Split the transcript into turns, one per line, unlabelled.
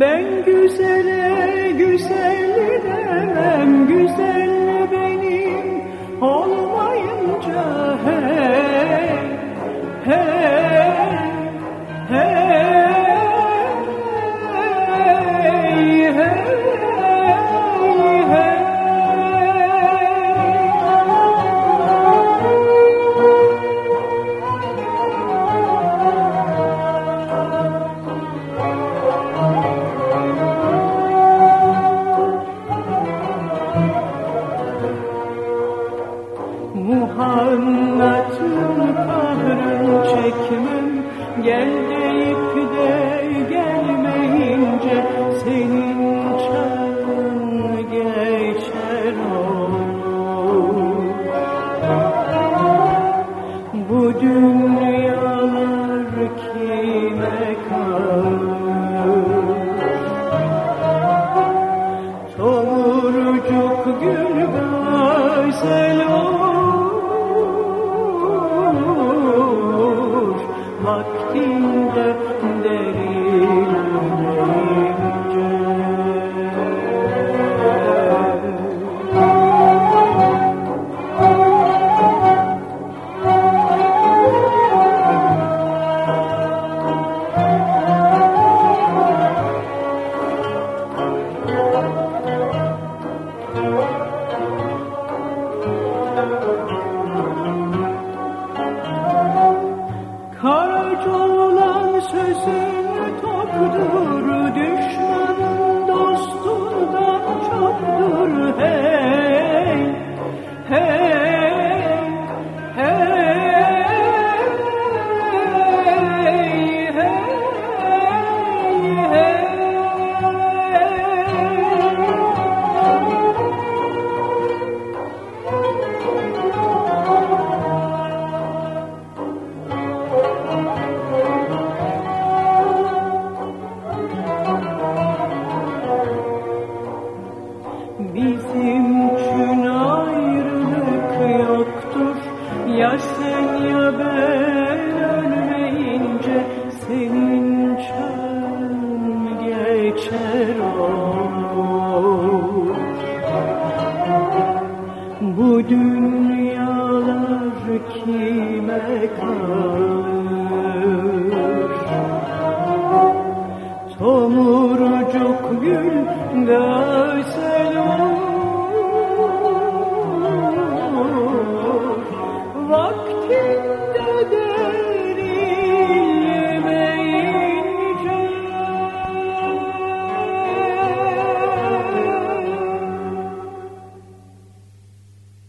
Ben güzele güzel demem Güzel Muhannatın kahrını çekmem. Gel deyip de gelmeyince Senin çağın geçer olur. Bu dünyalar kime kalır? Tomurcuk gül güzel Karaca olan sözün toktur, düşmanın dostundan çoktur. Hey, hey, dünyalar kime kalır Tomurcuk gül gözel